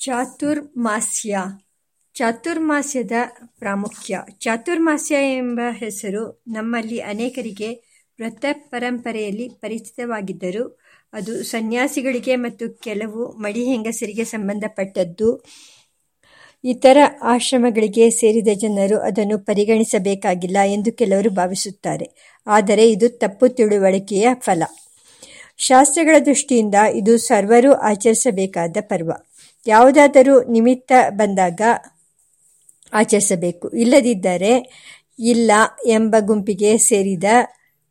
ಚಾತುರ್ಮಾಸ್ಯ. ಚಾತುರ್ಮಾಸ್ಯದ ಪ್ರಾಮುಖ್ಯ. ಚಾತುರ್ಮಾಸ್ಯ ಎಂಬ ಹೆಸರು ನಮ್ಮಲ್ಲಿ ಅನೇಕರಿಗೆ ವೃತ್ತಪರಂಪರೆಯಲ್ಲಿ ಪರಿಚಿತವಾಗಿದ್ದರೂ, ಅದು ಸನ್ಯಾಸಿಗಳಿಗೆ ಮತ್ತು ಕೆಲವು ಮಡಿ ಹೆಂಗಸರಿಗೆ ಸಂಬಂಧಪಟ್ಟದ್ದು. ಇತರ ಆಶ್ರಮಗಳಿಗೆ ಸೇರಿದ ಜನರು ಅದನ್ನು ಪರಿಗಣಿಸಬೇಕಾಗಿಲ್ಲ ಎಂದು ಕೆಲವರು ಭಾವಿಸುತ್ತಾರೆ. ಆದರೆ ಇದು ತಪ್ಪು ತಿಳುವಳಿಕೆಯ ಫಲ. ಶಾಸ್ತ್ರಗಳ ದೃಷ್ಟಿಯಿಂದ ಇದು ಸರ್ವರೂ ಆಚರಿಸಬೇಕಾದ ಪರ್ವ. ಯಾವುದಾದರೂ ನಿಮಿತ್ತ ಬಂದಾಗ ಆಚರಿಸಬೇಕು. ಇಲ್ಲದಿದ್ದರೆ ಇಲ್ಲ ಎಂಬ ಗುಂಪಿಗೆ ಸೇರಿದ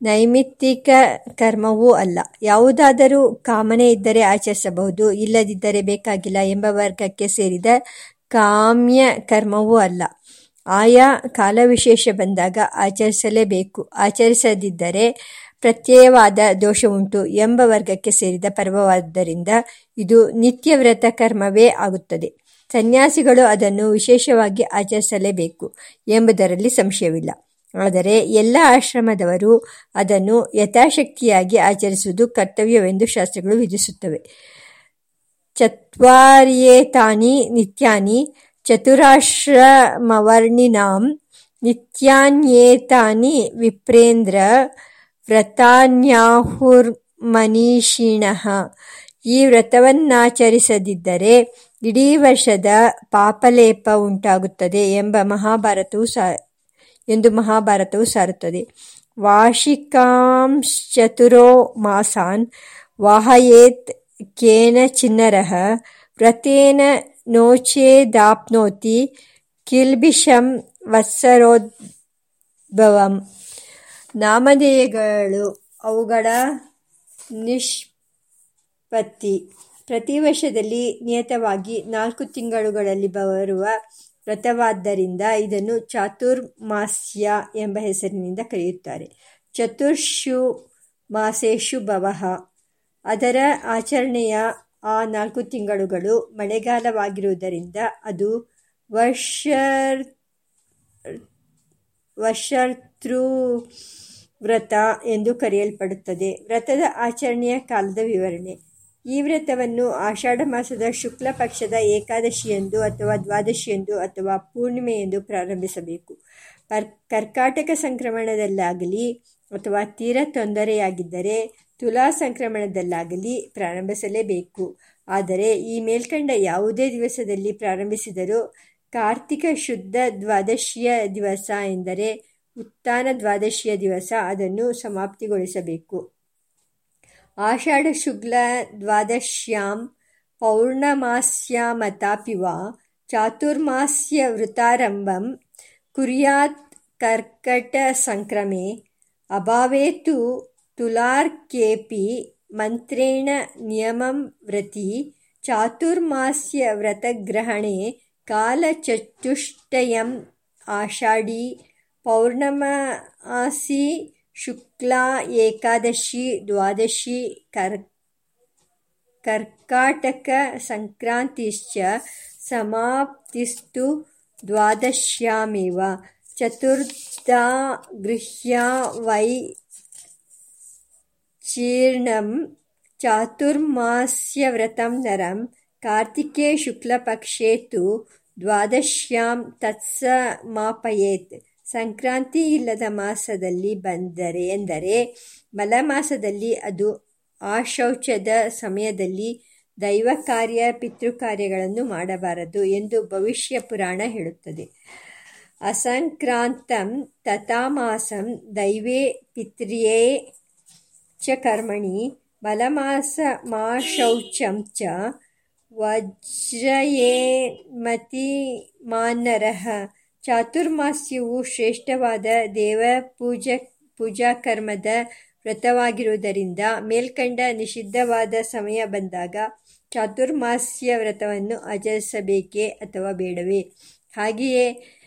ನೈಮಿತ್ತಿಕ ಕರ್ಮವೂ ಅಲ್ಲ. ಯಾವುದಾದರೂ ಕಾಮನೆ ಇದ್ದರೆ ಆಚರಿಸಬಹುದು, ಇಲ್ಲದಿದ್ದರೆ ಬೇಕಾಗಿಲ್ಲ ಎಂಬ ವರ್ಗಕ್ಕೆ ಸೇರಿದ ಕಾಮ್ಯ ಕರ್ಮವೂ ಅಲ್ಲ. ಆಯಾ ಕಾಲವಿಶೇಷ ಬಂದಾಗ ಆಚರಿಸಲೇಬೇಕು. ಆಚರಿಸದಿದ್ದರೆ ಪ್ರತ್ಯಯವಾದ ದೋಷವುಂಟು ಎಂಬ ವರ್ಗಕ್ಕೆ ಸೇರಿದ ಪರ್ವವಾದ್ದರಿಂದ ಇದು ನಿತ್ಯವ್ರತ ಕರ್ಮವೇ ಆಗುತ್ತದೆ. ಸನ್ಯಾಸಿಗಳು ಅದನ್ನು ವಿಶೇಷವಾಗಿ ಆಚರಿಸಲೇಬೇಕು ಎಂಬುದರಲ್ಲಿ ಸಂಶಯವಿಲ್ಲ. ಆದರೆ ಎಲ್ಲ ಆಶ್ರಮದವರು ಅದನ್ನು ಯಥಾಶಕ್ತಿಯಾಗಿ ಆಚರಿಸುವುದು ಕರ್ತವ್ಯವೆಂದು ಶಾಸ್ತ್ರಗಳು ವಿಧಿಸುತ್ತವೆ. ಚತ್ವಾರ್ಯೇತಾನಿ ನಿತ್ಯಾನಿ ಚತುರಾಶ್ರಮವರ್ಣಿನಾಂ ನಿತ್ಯಾನ್ಯೇತಾನಿ ವಿಪ್ರೇಂದ್ರ ವ್ರತಾನ್ಯಾಹುರ್ಮನೀಷಿಣಃ. ಈ ವ್ರತವನ್ನಾಚರಿಸದಿದ್ದರೆ ಇಡೀ ವರ್ಷದ ಪಾಪಲೇಪ ಉಂಟಾಗುತ್ತದೆ ಎಂಬ ಮಹಾಭಾರತವು ಸ, ಎಂದು ಮಹಾಭಾರತವು ಸಾರುತ್ತದೆ. ವಾರ್ಷಿಕಾಂಶ್ಚತುರೋ ಮಾಸಾನ್ ವಾಹಯೇತ್ ಕೇನ ಚಿನ್ನರಃ ವ್ರತೇನ ನೋಚೇದಾಪ್ನೋತಿ ಕಿಲ್ಬಿಷಂ ವತ್ಸರೋದ್ಭವಂ. ನಾಮಧೇಯಗಳು. ಅವುಗಳ ನಿಷ್ಪತ್ತಿ. ಪ್ರತಿ ವರ್ಷದಲ್ಲಿ ನಿಯತವಾಗಿ ನಾಲ್ಕು ತಿಂಗಳುಗಳಲ್ಲಿ ಬರುವ ವ್ರತವಾದ್ದರಿಂದ ಇದನ್ನು ಚಾತುರ್ಮಾಸ್ಯ ಎಂಬ ಹೆಸರಿನಿಂದ ಕರೆಯುತ್ತಾರೆ. ಚತುರ್ಷು ಮಾಸೇಶು ಭವಃ. ಅದರ ಆಚರಣೆಯ ಆ ನಾಲ್ಕು ತಿಂಗಳುಗಳು ಮಳೆಗಾಲವಾಗಿರುವುದರಿಂದ ಅದು ವರ್ಷ ವರ್ಷರ್ತೃವ್ರತ ಎಂದು ಕರೆಯಲ್ಪಡುತ್ತದೆ. ವ್ರತದ ಆಚರಣೆಯ ಕಾಲದ ವಿವರಣೆ. ಈ ವ್ರತವನ್ನು ಆಷಾಢ ಮಾಸದ ಶುಕ್ಲ ಪಕ್ಷದ ಏಕಾದಶಿಯಂದು ಅಥವಾ ದ್ವಾದಶಿಯೆಂದು ಅಥವಾ ಪೂರ್ಣಿಮೆ ಎಂದು ಪ್ರಾರಂಭಿಸಬೇಕು. ಪರ್, ಕರ್ಕಾಟಕ ಸಂಕ್ರಮಣದಲ್ಲಾಗಲಿ ಅಥವಾ ತೀರ ತೊಂದರೆಯಾಗಿದ್ದರೆ ತುಲಾ ಸಂಕ್ರಮಣದಲ್ಲಾಗಲಿ ಪ್ರಾರಂಭಿಸಲೇಬೇಕು. ಆದರೆ ಈ ಮೇಲ್ಕಂಡ ಯಾವುದೇ ದಿವಸದಲ್ಲಿ ಪ್ರಾರಂಭಿಸಿದರೂ ಕಾರ್ತಿಕ ಶುದ್ಧ ದ್ವಾದಶಿಯ ದಿವಸ ಎಂದರೆ ಉತ್ಥಾನ ದ್ವಾದಶಿಯ ದಿವಸ ಅದನ್ನು ಸಮಾಪ್ತಿಗೊಳಿಸಬೇಕು. ಆಷಾಢ ಶುಕ್ಲ ದ್ವಾದಶ್ಯಾಂ ಪೌರ್ಣಮಾಸ್ಯಾಮತಾಪಿ ವಾ ಚಾತುರ್ಮಾಸ್ಯ ವೃತಾರಂಭಂ ಕುರ್ಯಾತ್ ಕರ್ಕಟ ಸಂಕ್ರಮೆ ಅಭಾವೇ ತು ತುಲಾರ್ಕೇಪಿ ಮಂತ್ರೇಣ ನಿಯಮಂ ವ್ರತಿ ಚಾತುರ್ಮಾಸ್ಯ ವ್ರತಗ್ರಹಣೆ ಕಾಲಚತುಷ್ಟಯಂ ಆಷಾಢಿ ಪೌರ್ಣಮಾಸಿ ಶುಕ್ಲಾ ಏಕಾದಶಿ ದ್ವಾದಶಿ ಕರ್ಕಾಟಕ ಸಂಕ್ರಾಂತಿಶ್ಚ ಸಮಾಪ್ತಿಸ್ತು ದ್ವಾದಶ್ಯಾಮಿವ. ಚತುರ್ಥ ಗೃಹ್ಯ ವೈ ಚೀರ್ಣಂ ಚಾತುರ್ಮಾಸ್ಯವ್ರತಂ ನರಂ ಕಾರ್ತಿಕೇ ಶುಕ್ಲಪಕ್ಷೇ ತು ದ್ವಾದಶ್ಯಾಂ ತತ್ಸಮಾಪಯೇತ್. ಸಂಕ್ರಾಂತಿ ಇಲ್ಲದ ಮಾಸದಲ್ಲಿ ಬಂದರೆ ಎಂದರೆ ಮಲಮಾಸದಲ್ಲಿ ಅದು ಆಶೌಚದ ಸಮಯದಲ್ಲಿ ದೈವ ದೈವಕಾರ್ಯ ಪಿತೃಕಾರ್ಯಗಳನ್ನು ಮಾಡಬಾರದು ಎಂದು ಭವಿಷ್ಯ ಪುರಾಣ ಹೇಳುತ್ತದೆ. ಅಸಂಕ್ರಾಂತಂ ತಥಾಮಾಸಂ ದೈವೇ ಪಿತೃಯೇ ಚ ಕರ್ಮಣಿ ಮಲಮಾಸಮಾಶೌಚಂ ಚ ವಜ್ರಯೇನ್ಮತಿಮಾನ್ನರಃ ಚಾತುರ್ಮಾಸ್ಯವು ಶ್ರೇಷ್ಠವಾದ ಪೂಜಾ ಪೂಜಾಕರ್ಮದ ವ್ರತವಾಗಿರುವುದರಿಂದ ಮೇಲ್ಕಂಡ ನಿಷಿದ್ಧವಾದ ಸಮಯ ಬಂದಾಗ ಚಾತುರ್ಮಾಸ್ಯ ವ್ರತವನ್ನು ಆಚರಿಸಬೇಕೇ ಅಥವಾ ಬೇಡವೇ? ಹಾಗೆಯೇ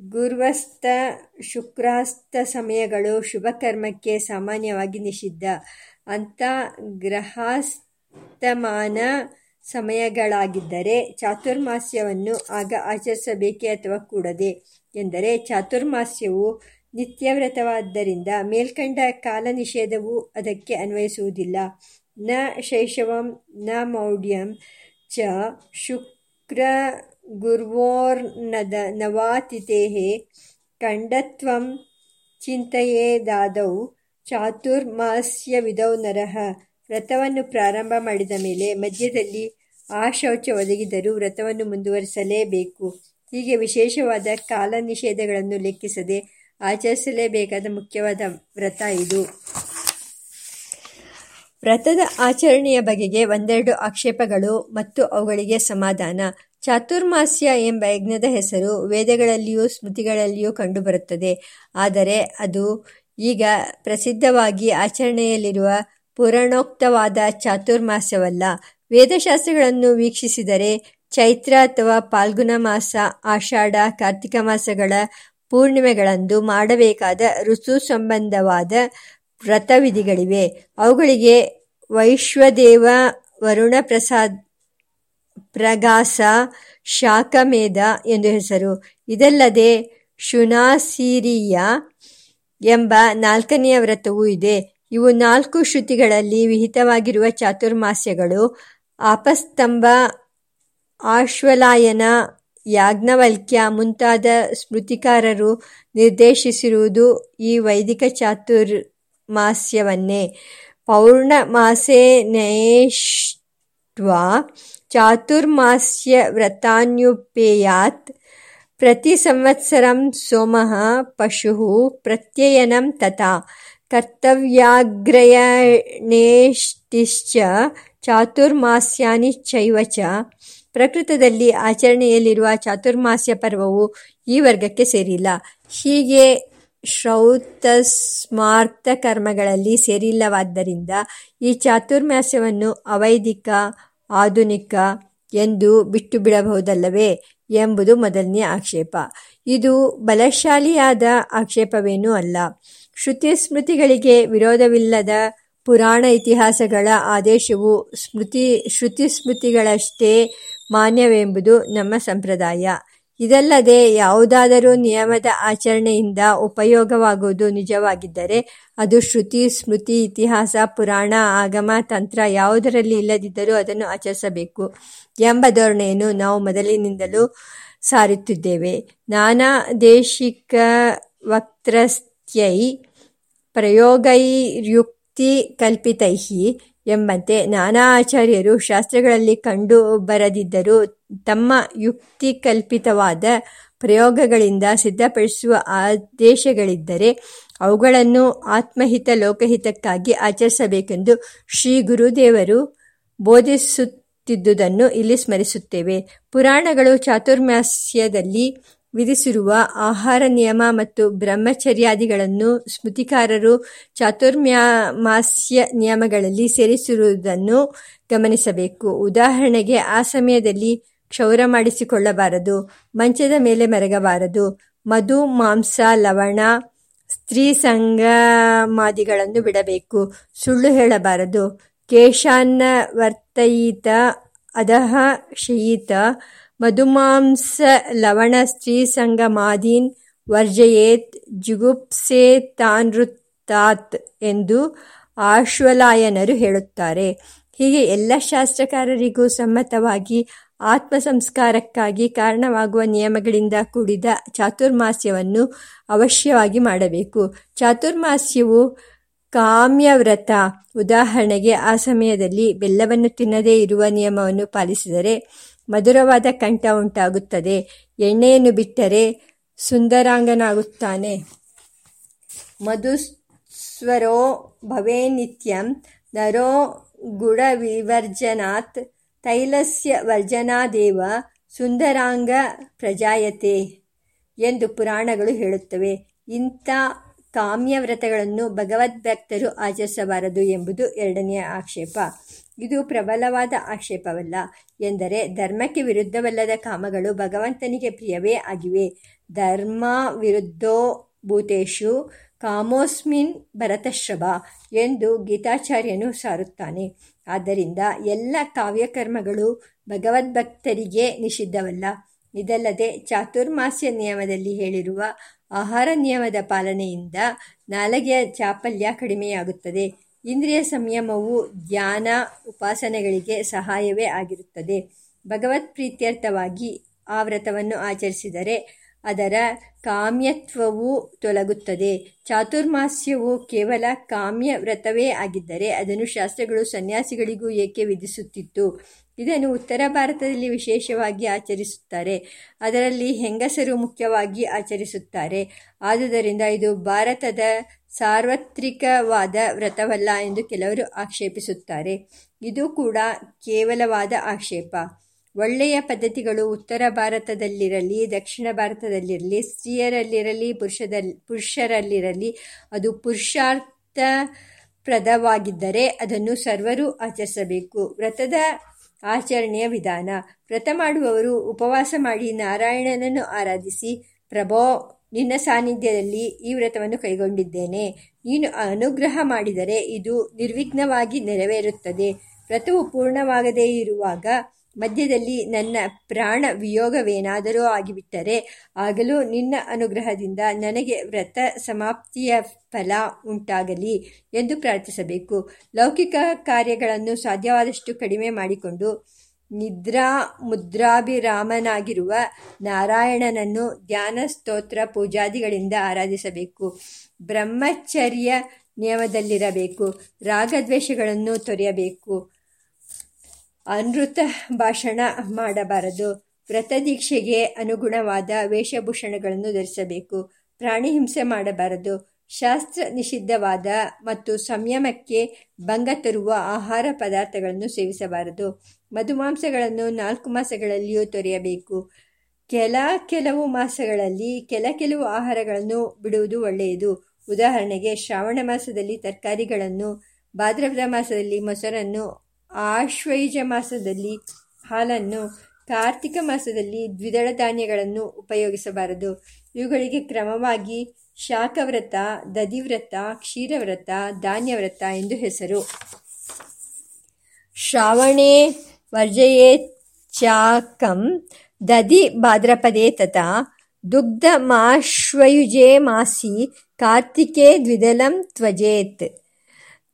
ಗುರ್ವಸ್ಥ ಶುಕ್ರಾಸ್ತ ಸಮಯಗಳು ಶುಭಕರ್ಮಕ್ಕೆ ಸಾಮಾನ್ಯವಾಗಿ ನಿಷಿದ್ಧ. ಅಂಥ ಗ್ರಹಾಸ್ತಮಾನ ಸಮಯಗಳಾಗಿದ್ದರೆ ಚಾತುರ್ಮಾಸ್ಯವನ್ನು ಆಗ ಆಚರಿಸಬೇಕೇ ಅಥವಾ ಕೂಡದೆ? ಎಂದರೆ ಚಾತುರ್ಮಾಸ್ಯವು ನಿತ್ಯವ್ರತವಾದ್ದರಿಂದ ಮೇಲ್ಕಂಡ ಕಾಲ ನಿಷೇಧವು ಅದಕ್ಕೆ ಅನ್ವಯಿಸುವುದಿಲ್ಲ. ನ ಶೈಶವಂ, ನ ಮೌಢ್ಯಂ ಚ ಶುಕ್ರ ಗುರ್ವೋರ್ನದ ನವಾತಿಥೇ ಖಂಡತ್ವಂ ಚಿಂತೆಯೇದಾದೌ ಚಾತುರ್ಮಾಸ್ಯವಿದೌ ನರಃ. ವ್ರತವನ್ನು ಪ್ರಾರಂಭ ಮಾಡಿದ ಮೇಲೆ ಮಧ್ಯದಲ್ಲಿ ಆ ಶೌಚ ಒದಗಿದರೂ ವ್ರತವನ್ನು ಮುಂದುವರಿಸಲೇಬೇಕು. ಹೀಗೆ ವಿಶೇಷವಾದ ಕಾಲ ನಿಷೇಧಗಳನ್ನು ಲೆಕ್ಕಿಸದೆ ಆಚರಿಸಲೇಬೇಕಾದ ಮುಖ್ಯವಾದ ವ್ರತ ಇದು. ವ್ರತದ ಆಚರಣೆಯ ಬಗೆಗೆ ಒಂದೆರಡು ಆಕ್ಷೇಪಗಳು ಮತ್ತು ಅವುಗಳಿಗೆ ಸಮಾಧಾನ. ಚಾತುರ್ಮಾಸ್ಯ ಎಂಬ ಯಜ್ಞದ ಹೆಸರು ವೇದಗಳಲ್ಲಿಯೂ ಸ್ಮೃತಿಗಳಲ್ಲಿಯೂ ಕಂಡುಬರುತ್ತದೆ. ಆದರೆ ಅದು ಈಗ ಪ್ರಸಿದ್ಧವಾಗಿ ಆಚರಣೆಯಲ್ಲಿರುವ ಪುರಾಣೋಕ್ತವಾದ ಚಾತುರ್ಮಾಸವಲ್ಲ ವೇದಶಾಸ್ತ್ರಗಳನ್ನು ವೀಕ್ಷಿಸಿದರೆ ಚೈತ್ರ ಅಥವಾ ಫಾಲ್ಗುಣ ಮಾಸ, ಆಷಾಢ, ಕಾರ್ತಿಕ ಮಾಸಗಳ ಪೂರ್ಣಿಮೆಗಳಂದು ಮಾಡಬೇಕಾದ ಋತು ಸಂಬಂಧವಾದ ವ್ರತವಿಧಿಗಳಿವೆ. ಅವುಗಳಿಗೆ ವೈಶ್ವದೇವ, ವರುಣ ಪ್ರಗಾಸ, ಶಾಖಮೇಧ ಎಂದು ಹೆಸರು. ಇದಲ್ಲದೆ ಶುನಾಸಿರಿಯ ಎಂಬ ನಾಲ್ಕನೆಯ ವ್ರತವೂ ಇದೆ. ಇವು ನಾಲ್ಕು ಶ್ರುತಿಗಳಲ್ಲಿ ವಿಹಿತವಾಗಿರುವ ಚಾತುರ್ಮಾಸ್ಯಗಳು. ಆಪಸ್ತಂಭ, ಆಶ್ವಲಾಯನ ಯಾಜ್ಞವಲ್ಕ್ಯ ಮುಂತಾದ ಸ್ಮೃತಿಕಾರರು ನಿರ್ದೇಶಿಸಿರುವುದು ಈ ವೈದಿಕ ಚಾತುರ್ಮಾಸ್ಯವನ್ನೇ. ಪೌರ್ಣಮಾಸೇನೇಷ್ವ ಚಾತುರ್ಮಾಸ್ಯ ವ್ರತಾನ್ಯುಪೇಯಾತ್ ಪ್ರತಿ ಸಂವತ್ಸರಂ ಸೋಮಃ ಪಶುಃ ಪ್ರತ್ಯಯನಂ ತಥಾ ಕರ್ತವ್ಯಾಗ್ರಯಣೇಷ್ಟಿಶ್ಚ ಚಾತುರ್ಮಾಸ್ಯಾನಿ ಚೈವಚ. ಪ್ರಕೃತದಲ್ಲಿ ಆಚರಣೆಯಲ್ಲಿರುವ ಚಾತುರ್ಮಾಸ್ಯ ಪರ್ವವು ಈ ವರ್ಗಕ್ಕೆ ಸೇರಿಲ್ಲ. ಹೀಗೆ ಶ್ರೌತಸ್ಮಾರ್ಥ ಕರ್ಮಗಳಲ್ಲಿ ಸೇರಿಲ್ಲವಾದ್ದರಿಂದ ಈ ಚಾತುರ್ಮಾಸ್ಯವನ್ನು ಅವೈದಿಕ, ಆಧುನಿಕ ಎಂದು ಬಿಟ್ಟುಬಿಡಬಹುದಲ್ಲವೇ ಎಂಬುದು ಮೊದಲನೆಯ ಆಕ್ಷೇಪ. ಇದು ಬಲಶಾಲಿಯಾದ ಆಕ್ಷೇಪವೇನೂ ಅಲ್ಲ. ಶ್ರುತಿಸ್ಮೃತಿಗಳಿಗೆ ವಿರೋಧವಿಲ್ಲದ ಪುರಾಣ ಇತಿಹಾಸಗಳ ಆದೇಶವು ಸ್ಮೃತಿ ಶ್ರುತಿಸ್ಮೃತಿಗಳಷ್ಟೇ ಮಾನ್ಯವೆಂಬುದು ನಮ್ಮ ಸಂಪ್ರದಾಯ. ಇದಲ್ಲದೆ ಯಾವುದಾದರೂ ನಿಯಮದ ಆಚರಣೆಯಿಂದ ಉಪಯೋಗವಾಗುವುದು ನಿಜವಾಗಿದ್ದರೆ ಅದು ಶ್ರುತಿ, ಸ್ಮೃತಿ, ಇತಿಹಾಸ, ಪುರಾಣ, ಆಗಮ, ತಂತ್ರ ಯಾವುದರಲ್ಲಿ ಇಲ್ಲದಿದ್ದರೂ ಅದನ್ನು ಆಚರಿಸಬೇಕು ಎಂಬ ಧೋರಣೆಯನ್ನು ನಾವು ಮೊದಲಿನಿಂದಲೂ ಸಾರುತ್ತಿದ್ದೇವೆ. ನಾನಾ ದೇಶಿಕವಕ್ತೃಸ್ಥೈ ಪ್ರಯೋಗೈರ್ಯುಕ್ತಿಕಲ್ಪಿತೈಃ ಎಂಬಂತೆ ನಾನಾ ಆಚಾರ್ಯರು ಶಾಸ್ತ್ರಗಳಲ್ಲಿ ಕಂಡು ಬರದಿದ್ದರೂ ತಮ್ಮ ಯುಕ್ತಿಕಲ್ಪಿತವಾದ ಪ್ರಯೋಗಗಳಿಂದ ಸಿದ್ಧಪಡಿಸುವ ಆದೇಶಗಳಿದ್ದರೆ ಅವುಗಳನ್ನು ಆತ್ಮಹಿತ, ಲೋಕಹಿತಕ್ಕಾಗಿ ಆಚರಿಸಬೇಕೆಂದು ಶ್ರೀ ಗುರುದೇವರು ಬೋಧಿಸುತ್ತಿದ್ದುದನ್ನು ಇಲ್ಲಿ ಸ್ಮರಿಸುತ್ತೇವೆ. ಪುರಾಣಗಳು ಚಾತುರ್ಮಾಸ್ಯದಲ್ಲಿ ವಿಧಿಸಿರುವ ಆಹಾರ ನಿಯಮ ಮತ್ತು ಬ್ರಹ್ಮಚರ್ಯಾದಿಗಳನ್ನು ಸ್ಮೃತಿಕಾರರು ಚಾತುರ್ಮಾಸ್ಯ ನಿಯಮಗಳಲ್ಲಿ ಸೇರಿಸಿರುವುದನ್ನು ಗಮನಿಸಬೇಕು. ಉದಾಹರಣೆಗೆ ಆ ಸಮಯದಲ್ಲಿ ಕ್ಷೌರ ಮಾಡಿಸಿಕೊಳ್ಳಬಾರದು, ಮಂಚದ ಮೇಲೆ ಮರಗಬಾರದು ಮಧು, ಮಾಂಸ, ಲವಣ, ಸ್ತ್ರೀ ಸಂಗಮಾದಿಗಳನ್ನು ಬಿಡಬೇಕು, ಸುಳ್ಳು ಹೇಳಬಾರದು, ಕೇಶಾನ್ನವರ್ತಯೀತ, ಅದಹ ಶಯೀತ, ಮಧುಮಾಂಸಲವಣಸ್ತ್ರೀಸಂಗಮಾದೀನ್ ವರ್ಜಯೇತ್, ಜುಗುಪ್ಸೇತಾನೃತಾತ್ ಎಂದು ಆಶ್ವಲಾಯನರು ಹೇಳುತ್ತಾರೆ. ಹೀಗೆ ಎಲ್ಲ ಶಾಸ್ತ್ರಕಾರರಿಗೂ ಸಮ್ಮತವಾಗಿ ಆತ್ಮ ಸಂಸ್ಕಾರಕ್ಕಾಗಿ ಕಾರಣವಾಗುವ ನಿಯಮಗಳಿಂದ ಕೂಡಿದ ಚಾತುರ್ಮಾಸ್ಯವನ್ನು ಅವಶ್ಯವಾಗಿ ಮಾಡಬೇಕು. ಚಾತುರ್ಮಾಸ್ಯವು ಕಾಮ್ಯವ್ರತ. ಉದಾಹರಣೆಗೆ ಆ ಸಮಯದಲ್ಲಿ ಬೆಲ್ಲವನ್ನು ತಿನ್ನದೇ ಇರುವ ನಿಯಮವನ್ನು ಪಾಲಿಸಿದರೆ ಮಧುರವಾದ ಕಂಠ ಉಂಟಾಗುತ್ತದೆ. ಎಣ್ಣೆಯನ್ನು ಬಿಟ್ಟರೆ ಸುಂದರಾಂಗನಾಗುತ್ತಾನೆ. ಮಧುಸ್ವರೋ ನಿತ್ಯಂ ನರೋ ಗುಡವಿವರ್ಜನಾತ್ ತೈಲಸ್ಯ ವರ್ಜನಾದೇವ ಸುಂದರಾಂಗ ಪ್ರಜಾಯತೆ ಎಂದು ಪುರಾಣಗಳು ಹೇಳುತ್ತವೆ. ಇಂಥ ಕಾಮ್ಯ ವ್ರತಗಳನ್ನು ಭಗವದ್ಭಕ್ತರು ಆಚರಿಸಬಾರದು ಎಂಬುದು ಎರಡನೆಯ ಆಕ್ಷೇಪ. ಇದು ಪ್ರಬಲವಾದ ಆಕ್ಷೇಪವಲ್ಲ. ಎಂದರೆ ಧರ್ಮಕ್ಕೆ ವಿರುದ್ಧವಲ್ಲದ ಕಾಮಗಳು ಭಗವಂತನಿಗೆ ಪ್ರಿಯವೇ ಆಗಿವೆ. ಧರ್ಮ ವಿರುದ್ಧೋ ಭೂತೇಶು ಕಾಮೋಸ್ಮಿನ್ ಭರತಶ್ರಭ ಎಂದು ಗೀತಾಚಾರ್ಯನು ಸಾರುತ್ತಾನೆ. ಆದ್ದರಿಂದ ಎಲ್ಲ ಕಾವ್ಯಕರ್ಮಗಳು ಭಗವದ್ಭಕ್ತರಿಗೆ ನಿಷಿದ್ಧವಲ್ಲ. ಇದಲ್ಲದೆ ಚಾತುರ್ಮಾಸ್ಯ ನಿಯಮದಲ್ಲಿ ಹೇಳಿರುವ ಆಹಾರ ನಿಯಮದ ಪಾಲನೆಯಿಂದ ನಾಲಗೆಯ ಚಾಪಲ್ಯ ಕಡಿಮೆಯಾಗುತ್ತದೆ. ಇಂದ್ರಿಯ ಸಂಯಮವು ಧ್ಯಾನ, ಉಪಾಸನೆಗಳಿಗೆ ಸಹಾಯವೇ ಆಗಿರುತ್ತದೆ. ಭಗವತ್ ಪ್ರೀತ್ಯರ್ಥವಾಗಿ ಆ ವ್ರತವನ್ನು ಆಚರಿಸಿದರೆ ಅದರ ಕಾಮ್ಯತ್ವವು ತೊಲಗುತ್ತದೆ ಚಾತುರ್ಮಾಸ್ಯವು ಕೇವಲ ಕಾಮ್ಯ ವ್ರತವೇ ಆಗಿದ್ದರೆ ಅದನ್ನು ಶಾಸ್ತ್ರಗಳು ಸನ್ಯಾಸಿಗಳಿಗೂ ಏಕೆ ವಿಧಿಸುತ್ತಿತ್ತು ಇದನ್ನು ಉತ್ತರ ಭಾರತದಲ್ಲಿ ವಿಶೇಷವಾಗಿ ಆಚರಿಸುತ್ತಾರೆ. ಅದರಲ್ಲಿ ಹೆಂಗಸರು ಮುಖ್ಯವಾಗಿ ಆಚರಿಸುತ್ತಾರೆ. ಆದುದರಿಂದ ಇದು ಭಾರತದ ಸಾರ್ವತ್ರಿಕವಾದ ವ್ರತವಲ್ಲ ಎಂದು ಕೆಲವರು ಆಕ್ಷೇಪಿಸುತ್ತಾರೆ. ಇದು ಕೂಡ ಕೇವಲವಾದ ಆಕ್ಷೇಪ. ಒಳ್ಳೆಯ ಪದ್ಧತಿಗಳು ಉತ್ತರ ಭಾರತದಲ್ಲಿರಲಿ, ದಕ್ಷಿಣ ಭಾರತದಲ್ಲಿರಲಿ, ಸ್ತ್ರೀಯರಲ್ಲಿರಲಿ ಪುರುಷದಲ್ಲಿ ಪುರುಷರಲ್ಲಿರಲಿ, ಅದು ಪುರುಷಾರ್ಥಪ್ರದವಾಗಿದ್ದರೆ ಅದನ್ನು ಸರ್ವರೂ ಆಚರಿಸಬೇಕು. ವ್ರತದ ಆಚರಣೆಯ ವಿಧಾನ. ವ್ರತ ಮಾಡುವವರು ಉಪವಾಸ ಮಾಡಿ ನಾರಾಯಣನನ್ನು ಆರಾಧಿಸಿ, ಪ್ರಭೋ, ನಿನ್ನ ಸಾನ್ನಿಧ್ಯದಲ್ಲಿ ಈ ವ್ರತವನ್ನು ಕೈಗೊಂಡಿದ್ದೇನೆ. ನೀನು ಅನುಗ್ರಹ ಮಾಡಿದರೆ ಇದು ನಿರ್ವಿಘ್ನವಾಗಿ ನೆರವೇರುತ್ತದೆ. ವ್ರತವು ಪೂರ್ಣವಾಗದೇ ಇರುವಾಗ ಮಧ್ಯದಲ್ಲಿ ನನ್ನ ಪ್ರಾಣ ವಿಯೋಗವೇನಾದರೂ ಆಗಿಬಿಟ್ಟರೆ ಆಗಲೂ ನಿನ್ನ ಅನುಗ್ರಹದಿಂದ ನನಗೆ ವ್ರತ ಸಮಾಪ್ತಿಯ ಫಲ ಉಂಟಾಗಲಿ ಎಂದು ಪ್ರಾರ್ಥಿಸಬೇಕು. ಲೌಕಿಕ ಕಾರ್ಯಗಳನ್ನು ಸಾಧ್ಯವಾದಷ್ಟು ಕಡಿಮೆ ಮಾಡಿಕೊಂಡು ನಿದ್ರಾ ಮುದ್ರಾಭಿರಾಮನಾಗಿರುವ ನಾರಾಯಣನನ್ನು ಧ್ಯಾನ ಸ್ತೋತ್ರ ಪೂಜಾದಿಗಳಿಂದ ಆರಾಧಿಸಬೇಕು. ಬ್ರಹ್ಮಚರ್ಯ ನಿಯಮದಲ್ಲಿರಬೇಕು. ರಾಗದ್ವೇಷಗಳನ್ನು ತೊರೆಯಬೇಕು. ಅನೃತ ಭಾಷಣ ಮಾಡಬಾರದು. ವ್ರತದೀಕ್ಷೆಗೆ ಅನುಗುಣವಾದ ವೇಷಭೂಷಣಗಳನ್ನು ಧರಿಸಬೇಕು. ಪ್ರಾಣಿ ಹಿಂಸೆ ಮಾಡಬಾರದು. ಶಾಸ್ತ್ರ ನಿಷಿದ್ಧವಾದ ಮತ್ತು ಸಂಯಮಕ್ಕೆ ಭಂಗ ತರುವ ಆಹಾರ ಪದಾರ್ಥಗಳನ್ನು ಸೇವಿಸಬಾರದು. ಮಧುಮಾಂಸಗಳನ್ನು ನಾಲ್ಕು ಮಾಸಗಳಲ್ಲಿಯೂ ತೊರೆಯಬೇಕು. ಕೆಲ ಕೆಲವು ಮಾಸಗಳಲ್ಲಿ ಕೆಲ ಕೆಲವು ಆಹಾರಗಳನ್ನು ಬಿಡುವುದು ಒಳ್ಳೆಯದು. ಉದಾಹರಣೆಗೆ ಶ್ರಾವಣ ಮಾಸದಲ್ಲಿ ತರಕಾರಿಗಳನ್ನು, ಭಾದ್ರಪದ ಮಾಸದಲ್ಲಿ ಮೊಸರನ್ನು ಆಶ್ವಯುಜ ಮಾಸದಲ್ಲಿ ಹಾಲನ್ನು ಕಾರ್ತಿಕ ಮಾಸದಲ್ಲಿ ದ್ವಿದಳ ಧಾನ್ಯಗಳನ್ನು ಉಪಯೋಗಿಸಬಾರದು. ಇವುಗಳಿಗೆ ಕ್ರಮವಾಗಿ ಶಾಖವ್ರತ, ದಧಿವ್ರತ, ಕ್ಷೀರವ್ರತ, ಧಾನ್ಯವ್ರತ ಎಂದು ಹೆಸರು. ಶ್ರಾವಣೇ ವರ್ಜಯೇಚ್ಚಾಕಂ ದಧಿ ಭಾದ್ರಪದೇ ತಥಾ ದುಗ್ಧಮಾಶ್ವಯುಜೇ ಮಾಸಿ ಕಾರ್ತಿಕೆ ದ್ವಿದಲಂ ತ್ವಜೇತ್.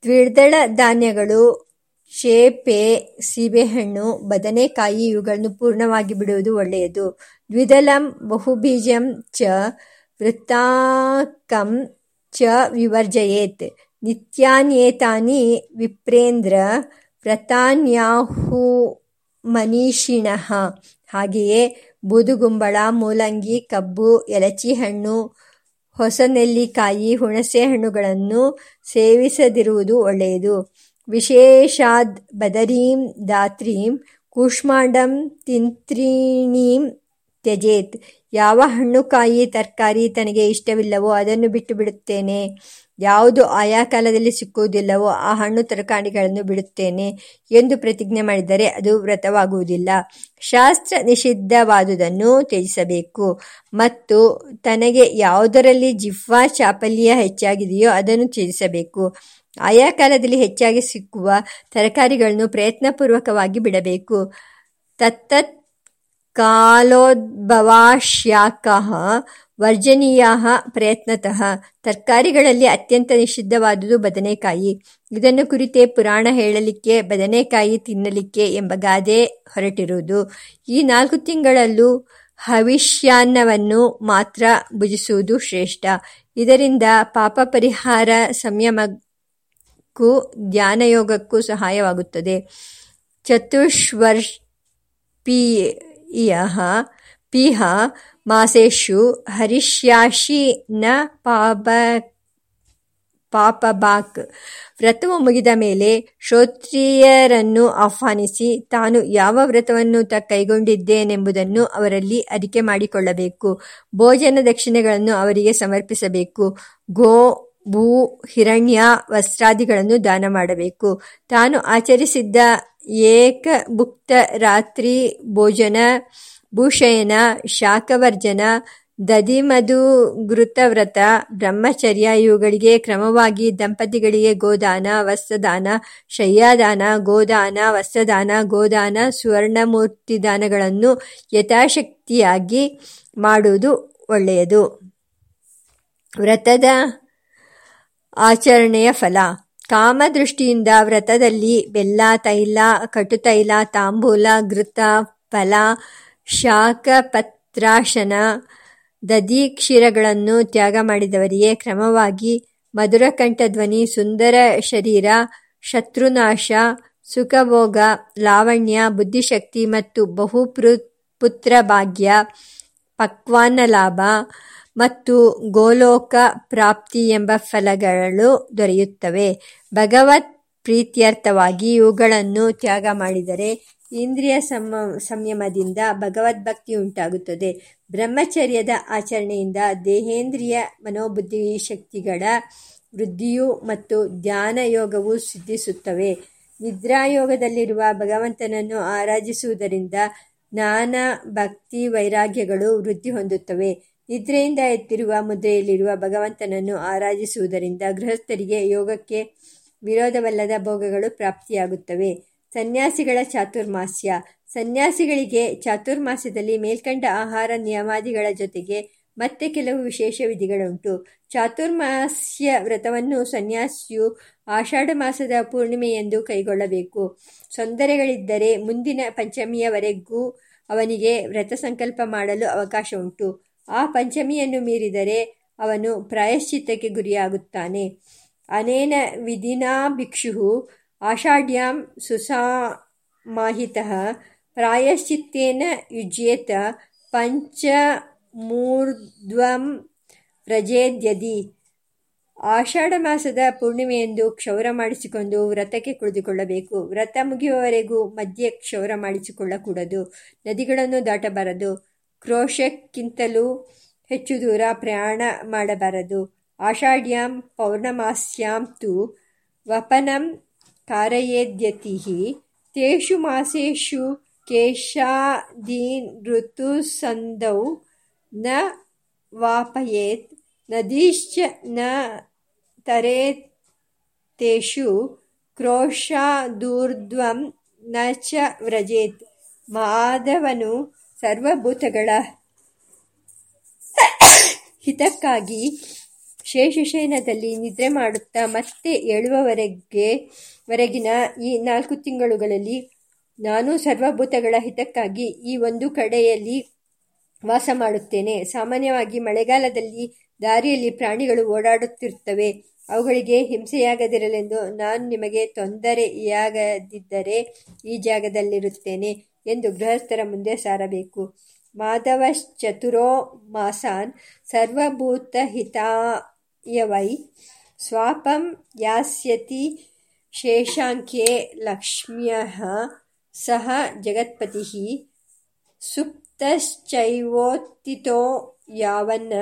ದ್ವಿದಳ ಧಾನ್ಯಗಳು ಶೇಪೆ, ಸೀಬೆಹಣ್ಣು, ಬದನೆಕಾಯಿ ಇವುಗಳನ್ನು ಪೂರ್ಣವಾಗಿ ಬಿಡುವುದು ಒಳ್ಳೆಯದು. ದ್ವಿದಲಂ ಬಹುಬೀಜಂ ಚ ವೃತ್ತಾಕಂ ಚ ವಿವರ್ಜಯೇತ್. ನಿತ್ಯಾನ್ಯೇತಾನಿ ವಿಪ್ರೇಂದ್ರ ವ್ರತಾನ್ಯಾಹು ಮನೀಷಿಣಃ ಹಾಗೆಯೇ ಬೂದುಗುಂಬಳ, ಮೂಲಂಗಿ, ಕಬ್ಬು ಎಲಚಿ ಹಣ್ಣು ಹೊಸನೆಲ್ಲಿಕಾಯಿ ಹುಣಸೆ ಹಣ್ಣುಗಳನ್ನು ಸೇವಿಸದಿರುವುದು ಒಳ್ಳೆಯದು. ವಿಶೇಷಾದ್ ಬದರೀಂ ದಾತ್ರೀಂ ಕೂಷ್ಮಾಂಡಂ तिन्त्रिणीं ತ್ಯಜೇತ್. ಯಾವ ಹಣ್ಣು, ಕಾಯಿ, ತರಕಾರಿ ತನಗೆ ಇಷ್ಟವಿಲ್ಲವೋ ಅದನ್ನು ಬಿಟ್ಟು ಬಿಡುತ್ತೇನೆ. ಯಾವುದು ಆಯಾ ಕಾಲದಲ್ಲಿ ಸಿಕ್ಕುವುದಿಲ್ಲವೋ ಆ ಹಣ್ಣು ತರಕಾರಿಗಳನ್ನು ಬಿಡುತ್ತೇನೆ ಎಂದು ಪ್ರತಿಜ್ಞೆ ಮಾಡಿದರೆ ಅದು ವ್ರತವಾಗುವುದಿಲ್ಲ. ಶಾಸ್ತ್ರ ನಿಷಿದ್ಧವಾದುದನ್ನು ತ್ಯಜಿಸಬೇಕು. ಮತ್ತು ತನಗೆ ಯಾವುದರಲ್ಲಿ ಜಿಹ್ವಾ ಚಾಪಲ್ಯ ಹೆಚ್ಚಾಗಿದೆಯೋ ಅದನ್ನು ತ್ಯಜಿಸಬೇಕು. ಆಯಾ ಕಾಲದಲ್ಲಿ ಹೆಚ್ಚಾಗಿ ಸಿಕ್ಕುವ ತರಕಾರಿಗಳನ್ನು ಪ್ರಯತ್ನಪೂರ್ವಕವಾಗಿ ಬಿಡಬೇಕು. ತತ್ತತ್ ಕಾಲೋದ್ಭವಾಶ್ಯಾಕಃ ವರ್ಜನೀಯ ಪ್ರಯತ್ನತಃ. ತರಕಾರಿಗಳಲ್ಲಿ ಅತ್ಯಂತ ನಿಷಿದ್ಧವಾದುದು ಬದನೆಕಾಯಿ. ಇದನ್ನು ಕುರಿತೇ ಪುರಾಣ ಹೇಳಲಿಕ್ಕೆ, ಬದನೆಕಾಯಿ ತಿನ್ನಲಿಕ್ಕೆ ಎಂಬ ಗಾದೆ ಹೊರಟಿರುವುದು. ಈ ನಾಲ್ಕು ತಿಂಗಳಲ್ಲೂ ಹವಿಷ್ಯಾನ್ನವನ್ನು ಮಾತ್ರ ಭುಜಿಸುವುದು ಶ್ರೇಷ್ಠ. ಇದರಿಂದ ಪಾಪ ಪರಿಹಾರ ಸಂಯಮಕ್ಕೂ ಧ್ಯಾನಯೋಗಕ್ಕೂ ಸಹಾಯವಾಗುತ್ತದೆ. ಚತುಷ್ವರ್ಪೀಯ ಪಿಹ, ಮಾಸೇಶು, ಹರಿಷ್ಯಾಶಿ, ನ ಪಾಪ, ಪಾಪಬಾಕ್. ವ್ರತವು ಮುಗಿದ ಮೇಲೆ ಶ್ರೋತ್ರಿಯರನ್ನು ಆಹ್ವಾನಿಸಿ ತಾನು ಯಾವ ವ್ರತವನ್ನು ತ ಕೈಗೊಂಡಿದ್ದೇನೆಂಬುದನ್ನು ಅವರಲ್ಲಿ ಅರಿಕೆ ಮಾಡಿಕೊಳ್ಳಬೇಕು. ಭೋಜನ ದಕ್ಷಿಣೆಗಳನ್ನು ಅವರಿಗೆ ಸಮರ್ಪಿಸಬೇಕು. ಗೋ, ಭೂ, ಹಿರಣ್ಯ, ವಸ್ತ್ರಾದಿಗಳನ್ನು ದಾನ ಮಾಡಬೇಕು. ತಾನು ಆಚರಿಸಿದ್ದ ಏಕಭುಕ್ತ ರಾತ್ರಿ ಭೋಜನ ಭೂಷಯನ ಶಾಖವರ್ಜನ, ದಧಿಮಧುಘೃತವ್ರತ, ಬ್ರಹ್ಮಚರ್ಯ, ಇವುಗಳಿಗೆ ಕ್ರಮವಾಗಿ ದಂಪತಿಗಳಿಗೆ ಗೋದಾನ, ವಸ್ತ್ರದಾನ, ಶಯ್ಯಾದಾನ, ಗೋದಾನ, ವಸ್ತ್ರದಾನ, ಗೋದಾನ, ಸುವರ್ಣಮೂರ್ತಿದಾನಗಳನ್ನು ಯಥಾಶಕ್ತಿಯಾಗಿ ಮಾಡುವುದು ಒಳ್ಳೆಯದು. ವ್ರತದ ಆಚರಣೆಯ ಫಲ. ಕಾಮದೃಷ್ಟಿಯಿಂದ ವ್ರತದಲ್ಲಿ ಬೆಲ್ಲ, ತೈಲ, ಕಟುತೈಲ, ತಾಂಬೂಲ, ಘೃತ, ಫಲ, ಶಾಖಪತ್ರಾಶನ, ದಧಿಕ್ಷೀರಗಳನ್ನು ತ್ಯಾಗ ಮಾಡಿದವರಿಗೆ ಕ್ರಮವಾಗಿ ಮಧುರಕಂಠಧ್ವನಿ ಸುಂದರ ಶರೀರ, ಶತ್ರುನಾಶ, ಸುಖಭೋಗ, ಲಾವಣ್ಯ, ಬುದ್ಧಿಶಕ್ತಿ ಮತ್ತು ಬಹು ಪುತ್ರ ಭಾಗ್ಯ, ಪಕ್ವಾನ್ನ ಲಾಭ ಮತ್ತು ಗೋಲೋಕ ಪ್ರಾಪ್ತಿ ಎಂಬ ಫಲಗಳು ದೊರೆಯುತ್ತವೆ. ಭಗವತ್ ಪ್ರೀತ್ಯರ್ಥವಾಗಿ ಇವುಗಳನ್ನು ತ್ಯಾಗ ಮಾಡಿದರೆ ಇಂದ್ರಿಯ ಸಂಯಮದಿಂದ ಭಗವದ್ಭಕ್ತಿ ಉಂಟಾಗುತ್ತದೆ. ಬ್ರಹ್ಮಚರ್ಯದ ಆಚರಣೆಯಿಂದ ದೇಹೇಂದ್ರಿಯ ಮನೋಬುದ್ಧಿ ಶಕ್ತಿಗಳ ವೃದ್ಧಿಯು ಮತ್ತು ಧ್ಯಾನ ಯೋಗವು ಸಿದ್ಧಿಸುತ್ತವೆ. ನಿದ್ರಾಯೋಗದಲ್ಲಿರುವ ಭಗವಂತನನ್ನು ಆರಾಧಿಸುವುದರಿಂದ ಜ್ಞಾನ ಭಕ್ತಿ ವೈರಾಗ್ಯಗಳು ವೃದ್ಧಿ ಹೊಂದುತ್ತವೆ. ನಿದ್ರೆಯಿಂದ ಎತ್ತಿರುವ ಮುದ್ರೆಯಲ್ಲಿರುವ ಭಗವಂತನನ್ನು ಆರಾಧಿಸುವುದರಿಂದ ಗೃಹಸ್ಥರಿಗೆ ಯೋಗಕ್ಕೆ ವಿರೋಧವಲ್ಲದ ಭೋಗಗಳು ಪ್ರಾಪ್ತಿಯಾಗುತ್ತವೆ. ಸನ್ಯಾಸಿಗಳ ಚಾತುರ್ಮಾಸ್ಯ. ಸನ್ಯಾಸಿಗಳಿಗೆ ಚಾತುರ್ಮಾಸ್ಯದಲ್ಲಿ ಮೇಲ್ಕಂಡ ಆಹಾರ ನಿಯಮಾದಿಗಳ ಜೊತೆಗೆ ಮತ್ತೆ ಕೆಲವು ವಿಶೇಷ ವಿಧಿಗಳುಂಟು. ಚಾತುರ್ಮಾಸ್ಯ ವ್ರತವನ್ನು ಸನ್ಯಾಸಿಯು ಆಷಾಢ ಮಾಸದ ಪೂರ್ಣಿಮೆಯೆಂದು ಕೈಗೊಳ್ಳಬೇಕು. ತೊಂದರೆಗಳಿದ್ದರೆ ಮುಂದಿನ ಪಂಚಮಿಯವರೆಗೂ ಅವನಿಗೆ ವ್ರತ ಸಂಕಲ್ಪ ಮಾಡಲು ಅವಕಾಶ ಉಂಟು ಆ ಪಂಚಮಿಯನ್ನು ಮೀರಿದರೆ ಅವನು ಪ್ರಾಯಶ್ಚಿತ್ತಕ್ಕೆ ಗುರಿಯಾಗುತ್ತಾನೆ. ಅನೇನ ವಿಧಿನಾ ಭಿಕ್ಷು ಆಷಾಢ್ಯಾಂ ಸುಸಾಮಾಹಿತ ಪ್ರಾಯಶ್ಚಿತ್ತೇನ ಯುಜ್ಯೇತ ಪಂಚಮೂರ್ಧ್ವಂ ವ್ರಜೇದ್ಯದಿ ಆಷಾಢ ಮಾಸದ ಪೂರ್ಣಿಮೆಯೆಂದು ಕ್ಷೌರ ಮಾಡಿಸಿಕೊಂಡು ವ್ರತಕ್ಕೆ ಕುಳಿತುಕೊಳ್ಳಬೇಕು. ವ್ರತ ಮುಗಿಯುವವರೆಗೂ ಮಧ್ಯೆ ಕ್ಷೌರ ಮಾಡಿಸಿಕೊಳ್ಳಕೂಡದು. ನದಿಗಳನ್ನು ದಾಟಬಾರದು. ಕ್ರೋಶಕ್ಕಿಂತಲೂ ಹೆಚ್ಚು ದೂರ ಪ್ರಯಾಣ ಮಾಡಬಾರದು. ಆಷಾಢ್ಯಾಂ ಪೌರ್ಣಮಾಸ್ಯಾಂ ತು ವಪನಂ ಕಾರಯೇದ್ಯತಿ ತೇಷು ಮಾಸೇಷು ಕೇಶಾದೀನ್ ಋತುಸಂಧೌ ನ ವಾಪಯೇತ್. ನದೀಶ್ಚ ನ ತರೇತು ಕ್ರೋಶಾದೂರ್ಧ್ವಂ ನ ಚ ವ್ರಜೇತ್. ಮಾಧವನು ಸರ್ವಭೂತಗಳ ಹಿತಕ್ಕಾಗಿ ಶೇಷಶಯನದಲ್ಲಿ ನಿದ್ರೆ ಮಾಡುತ್ತಾ ಮತ್ತೆ ಏಳುವವರೆಗೆ, ವರೆಗಿನ ಈ ನಾಲ್ಕು ತಿಂಗಳುಗಳಲ್ಲಿ ನಾನು ಸರ್ವಭೂತಗಳ ಹಿತಕ್ಕಾಗಿ ಈ ಒಂದು ಕಡೆಯಲ್ಲಿ ವಾಸ ಮಾಡುತ್ತೇನೆ. ಸಾಮಾನ್ಯವಾಗಿ ಮಳೆಗಾಲದಲ್ಲಿ ದಾರಿಯಲ್ಲಿ ಪ್ರಾಣಿಗಳು ಓಡಾಡುತ್ತಿರುತ್ತವೆ. ಅವುಗಳಿಗೆ ಹಿಂಸೆಯಾಗದಿರಲೆಂದು ನಾನು ನಿಮಗೆ ತೊಂದರೆಯಾಗದಿದ್ದರೆ ಈ ಜಾಗದಲ್ಲಿರುತ್ತೇನೆ. ಎಂದು ಗೃಹಸ್ಥರ ಮುಂದೆ ಸಾರಬೇಕು. ಮಾಧವಶ್ಚತುರೋ ಮಾಸಾನ್ ಸರ್ವಭೂತಹಿತಾಯವೈ ಸ್ವಾಪಂ ಯಾಸ್ಯತಿ ಶೇಷಾಂಕ್ಯೆ ಲಕ್ಷ್ಮ್ಯ ಸಹ ಜಗತ್ಪತಿ ಸುಪ್ತಶ್ಚೈವೋತ್ತಿತೋ ಯಾವನ್ನ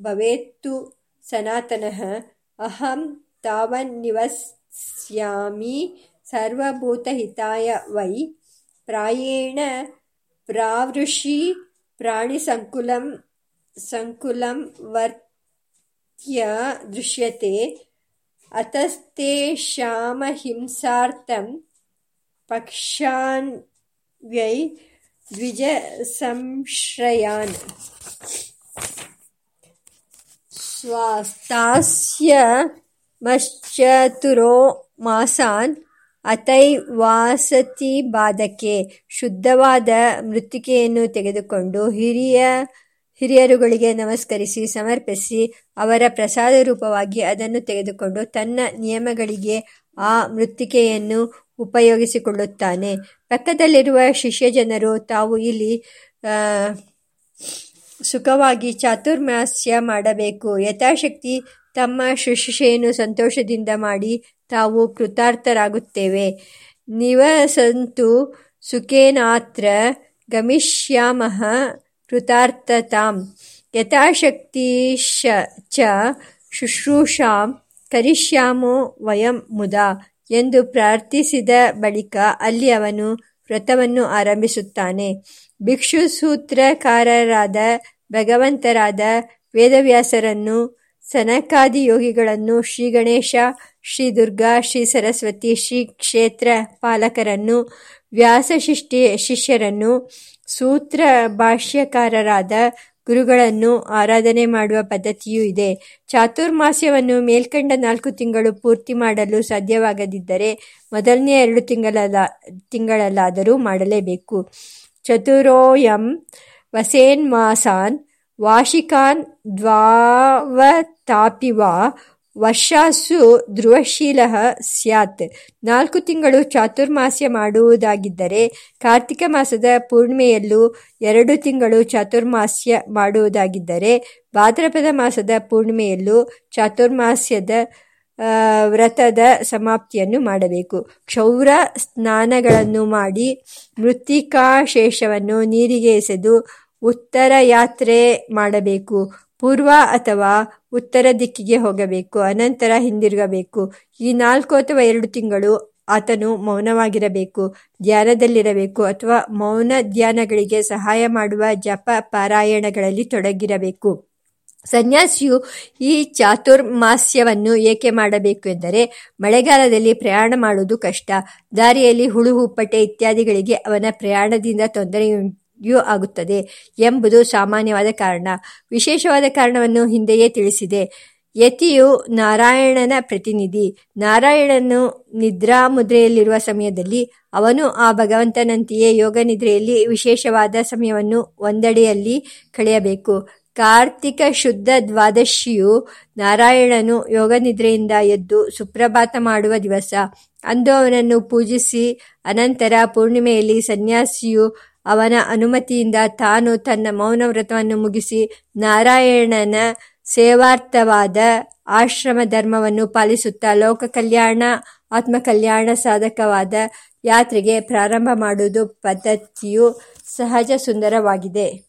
ಭವೇತ್ತು ಸನಾತನಃ ಅಹಂ ತಾವನ್ನಿವಸ್ಯಾಮಿ ಸರ್ವಭೂತಹಿತಾಯ ವೈ ಪ್ರಾಯೇಣ ಪ್ರಾವೃಷಿ ಪ್ರಾಣಿಸಂಕುಲಂ ಸಂಕುಲಂ ವರ್ತ್ಯ ದೃಶ್ಯತೆ. ಅತಸ್ತೇಷಾಮಹಿಂಸಾರ್ಥಂ ಪಕ್ಷಾನ್ವೈ ದ್ವಿಜಸಂಶ್ರಯಾನ್. ಸ್ವಾಸ್ತಾಸ್ಯಮಶ್ಚತುರೋ ಮಾಸಾನ್ ಅತೈವಾಸತಿ ಬಾಧಕೆ ಶುದ್ಧವಾದ ಮೃತ್ತಿಕೆಯನ್ನು ತೆಗೆದುಕೊಂಡು ಹಿರಿಯ, ಹಿರಿಯರುಗಳಿಗೆ ನಮಸ್ಕರಿಸಿ, ಸಮರ್ಪಿಸಿ, ಅವರ ಪ್ರಸಾದ ರೂಪವಾಗಿ ಅದನ್ನು ತೆಗೆದುಕೊಂಡು ತನ್ನ ನಿಯಮಗಳಿಗೆ ಆ ಮೃತ್ತಿಕೆಯನ್ನು ಉಪಯೋಗಿಸಿಕೊಳ್ಳುತ್ತಾನೆ. ಪಕ್ಕದಲ್ಲಿರುವ ಶಿಷ್ಯ ಜನರು ತಾವು ಇಲ್ಲಿ ಸುಖವಾಗಿ ಚಾತುರ್ಮಾಸ್ಯ ಮಾಡಬೇಕು. ಯಥಾಶಕ್ತಿ ತಮ್ಮ ಶುಶ್ರೂಷೆಯನ್ನು ಸಂತೋಷದಿಂದ ಮಾಡಿ ತಾವು ಕೃತಾರ್ಥರಾಗುತ್ತೇವೆ. ನಿವಸಂತು ಸುಖೇನಾತ್ರ ಗಮಿಷ್ಯಾಮಃ ಕೃತಾರ್ಥತಾಂ. ಯಥಾಶಕ್ತಿಶ ಚ ಶುಶ್ರೂಷಾಂ ಕರಿಷ್ಯಾಮೋ ವಯಂ ಮುದಾ ಎಂದು ಪ್ರಾರ್ಥಿಸಿದ ಬಳಿಕ ಅಲ್ಲಿ ಅವನು ವ್ರತವನ್ನು ಆರಂಭಿಸುತ್ತಾನೆ. ಭಿಕ್ಷು ಸೂತ್ರಕಾರರಾದ ಭಗವಂತರಾದ ವೇದವ್ಯಾಸರನ್ನು ಸನಕಾದಿ ಯೋಗಿಗಳನ್ನು ಶ್ರೀ ಗಣೇಶ, ಶ್ರೀ ದುರ್ಗಾ, ಶ್ರೀ ಸರಸ್ವತಿ, ಶ್ರೀ ಕ್ಷೇತ್ರ ಪಾಲಕರನ್ನು, ವ್ಯಾಸ ಶಿಷ್ಟಿ ಶಿಷ್ಯರನ್ನು, ಸೂತ್ರ ಭಾಷ್ಯಕಾರರಾದ ಗುರುಗಳನ್ನು ಆರಾಧನೆ ಮಾಡುವ ಪದ್ಧತಿಯೂ ಇದೆ. ಚಾತುರ್ಮಾಸ್ಯವನ್ನು ಮೇಲ್ಕಂಡ ನಾಲ್ಕು ತಿಂಗಳು ಪೂರ್ತಿ ಮಾಡಲು ಸಾಧ್ಯವಾಗದಿದ್ದರೆ ಮೊದಲನೇ ಎರಡು ತಿಂಗಳಲ್ಲ ತಿಂಗಳಲ್ಲಾದರೂ ಮಾಡಲೇಬೇಕು. ಚತುರೋಯಂ ವಸೇನ್ಮಾಸಾನ್ ವಾರ್ಷಿಕಾನ್ ದ್ವಾವತಾಪಿವ ವರ್ಷಾಸು ಧ್ರುವಶೀಲ ಸ್ಯಾತ್. ನಾಲ್ಕು ತಿಂಗಳು ಚಾತುರ್ಮಾಸ್ಯ ಮಾಡುವುದಾಗಿದ್ದರೆ ಕಾರ್ತಿಕ ಮಾಸದ ಪೂರ್ಣಿಮೆಯಲ್ಲೂ ಎರಡು ತಿಂಗಳು ಚಾತುರ್ಮಾಸ್ಯ ಮಾಡುವುದಾಗಿದ್ದರೆ ಭಾದ್ರಪದ ಮಾಸದ ಪೂರ್ಣಿಮೆಯಲ್ಲೂ ಚಾತುರ್ಮಾಸ್ಯದ ವ್ರತದ ಸಮಾಪ್ತಿಯನ್ನು ಮಾಡಬೇಕು. ಕ್ಷೌರ ಸ್ನಾನಗಳನ್ನು ಮಾಡಿ ಮೃತ್ತಿಕಾಶೇಷವನ್ನು ನೀರಿಗೆ ಎಸೆದು ಉತ್ತರ ಯಾತ್ರೆ ಮಾಡಬೇಕು. ಪೂರ್ವ ಅಥವಾ ಉತ್ತರ ದಿಕ್ಕಿಗೆ ಹೋಗಬೇಕು. ಅನಂತರ ಹಿಂದಿರುಗಬೇಕು. ಈ ನಾಲ್ಕು ಅಥವಾ ಎರಡು ತಿಂಗಳು ಆತನು ಮೌನವಾಗಿರಬೇಕು. ಧ್ಯಾನದಲ್ಲಿರಬೇಕು ಅಥವಾ ಮೌನ ಧ್ಯಾನಗಳಿಗೆ ಸಹಾಯ ಮಾಡುವ ಜಪ ಪಾರಾಯಣಗಳಲ್ಲಿ ತೊಡಗಿರಬೇಕು. ಸನ್ಯಾಸಿಯು ಈ ಚಾತುರ್ಮಾಸ್ಯವನ್ನು ಏಕೆ ಮಾಡಬೇಕು ಎಂದರೆ, ಮಳೆಗಾಲದಲ್ಲಿ ಪ್ರಯಾಣ ಮಾಡುವುದು ಕಷ್ಟ. ದಾರಿಯಲ್ಲಿ ಹುಳು ಹುಪ್ಪಟೆ ಇತ್ಯಾದಿಗಳಿಗೆ ಅವನ ಪ್ರಯಾಣದಿಂದ ತೊಂದರೆಯೂ ಆಗುತ್ತದೆ ಎಂಬುದು ಸಾಮಾನ್ಯವಾದ ಕಾರಣ. ವಿಶೇಷವಾದ ಕಾರಣವನ್ನು ಹಿಂದೆಯೇ ತಿಳಿಸಿದೆ. ಯತಿಯು ನಾರಾಯಣನ ಪ್ರತಿನಿಧಿ. ನಾರಾಯಣನು ನಿದ್ರಾಮುದ್ರೆಯಲ್ಲಿರುವ ಸಮಯದಲ್ಲಿ ಅವನು ಆ ಭಗವಂತನಂತೆಯೇ ಯೋಗ ನಿದ್ರೆಯಲ್ಲಿ ವಿಶೇಷವಾದ ಸಮಯವನ್ನು ಒಂದೆಡೆಯಲ್ಲಿ ಕಳೆಯಬೇಕು. ಕಾರ್ತಿಕ ಶುದ್ಧ ದ್ವಾದಶಿಯು ನಾರಾಯಣನು ಯೋಗನಿದ್ರೆಯಿಂದ ಎದ್ದು ಸುಪ್ರಭಾತ ಮಾಡುವ ದಿವಸ. ಅಂದು ಅವನನ್ನು ಪೂಜಿಸಿ, ಅನಂತರ ಪೂರ್ಣಿಮೆಯಲ್ಲಿ ಸನ್ಯಾಸಿಯು ಅವನ ಅನುಮತಿಯಿಂದ ತಾನು ತನ್ನ ಮೌನವ್ರತವನ್ನು ಮುಗಿಸಿ ನಾರಾಯಣನ ಸೇವಾರ್ಥವಾದ ಆಶ್ರಮ ಧರ್ಮವನ್ನು ಪಾಲಿಸುತ್ತಾ ಲೋಕ ಕಲ್ಯಾಣ ಆತ್ಮಕಲ್ಯಾಣ ಸಾಧಕವಾದ ಯಾತ್ರೆಗೆ ಪ್ರಾರಂಭ ಮಾಡುವುದು ಪದ್ಧತಿಯು ಸಹಜ ಸುಂದರವಾಗಿದೆ.